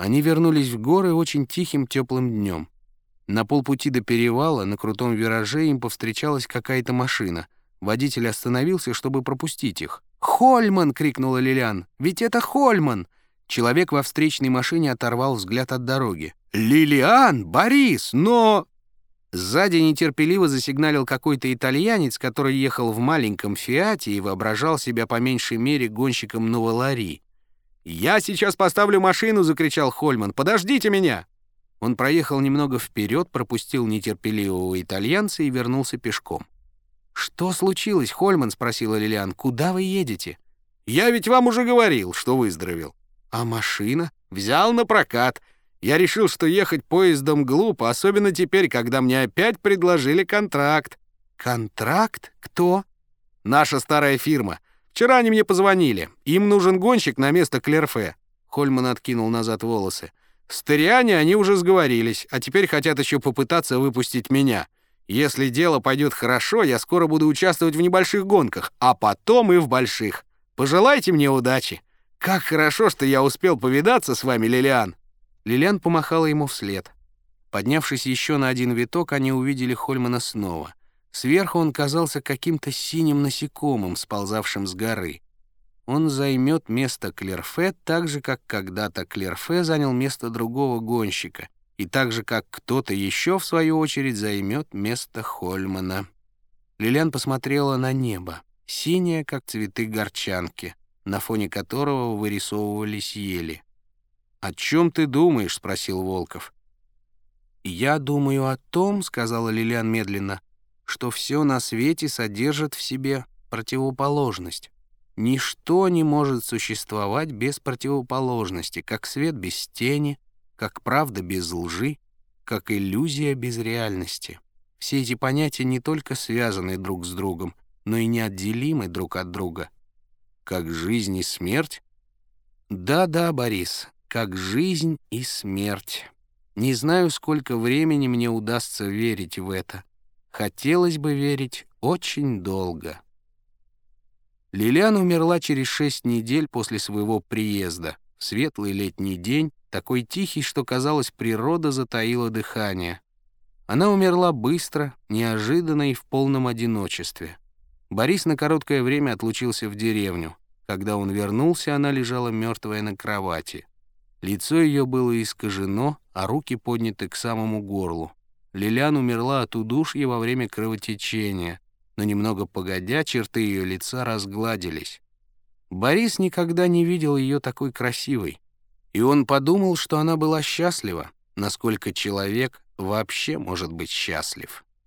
Они вернулись в горы очень тихим теплым днем. На полпути до перевала, на крутом вираже, им повстречалась какая-то машина. Водитель остановился, чтобы пропустить их. «Хольман!» — крикнула Лилиан. «Ведь это Хольман!» Человек во встречной машине оторвал взгляд от дороги. «Лилиан! Борис! Но...» Сзади нетерпеливо засигналил какой-то итальянец, который ехал в маленьком «Фиате» и воображал себя по меньшей мере гонщиком новолари. «Я сейчас поставлю машину!» — закричал Хольман. «Подождите меня!» Он проехал немного вперед, пропустил нетерпеливого итальянца и вернулся пешком. «Что случилось, Хольман?» — спросила Лилиан. «Куда вы едете?» «Я ведь вам уже говорил, что выздоровел». «А машина?» «Взял на прокат. Я решил, что ехать поездом глупо, особенно теперь, когда мне опять предложили контракт». «Контракт? Кто?» «Наша старая фирма. Вчера они мне позвонили. Им нужен гонщик на место Клерфе». Хольман откинул назад волосы. «С они уже сговорились, а теперь хотят еще попытаться выпустить меня. Если дело пойдет хорошо, я скоро буду участвовать в небольших гонках, а потом и в больших. Пожелайте мне удачи. Как хорошо, что я успел повидаться с вами, Лилиан». Лилиан помахала ему вслед. Поднявшись еще на один виток, они увидели Хольмана снова. Сверху он казался каким-то синим насекомым, сползавшим с горы. Он займет место Клерфе так же, как когда-то Клерфе занял место другого гонщика, и так же, как кто-то еще, в свою очередь, займет место Хольмана. Лилиан посмотрела на небо, синее, как цветы горчанки, на фоне которого вырисовывались ели. «О чем ты думаешь?» — спросил Волков. «Я думаю о том, — сказала Лилиан медленно, — что все на свете содержит в себе противоположность. Ничто не может существовать без противоположности, как свет без тени, как правда без лжи, как иллюзия без реальности. Все эти понятия не только связаны друг с другом, но и неотделимы друг от друга. Как жизнь и смерть? Да-да, Борис, как жизнь и смерть. Не знаю, сколько времени мне удастся верить в это. Хотелось бы верить очень долго. Лилиан умерла через шесть недель после своего приезда. светлый летний день, такой тихий, что, казалось, природа затаила дыхание. Она умерла быстро, неожиданно и в полном одиночестве. Борис на короткое время отлучился в деревню. Когда он вернулся, она лежала мертвая на кровати. Лицо ее было искажено, а руки подняты к самому горлу. Лилиан умерла от удушья во время кровотечения, но немного погодя, черты ее лица разгладились. Борис никогда не видел ее такой красивой, и он подумал, что она была счастлива, насколько человек вообще может быть счастлив.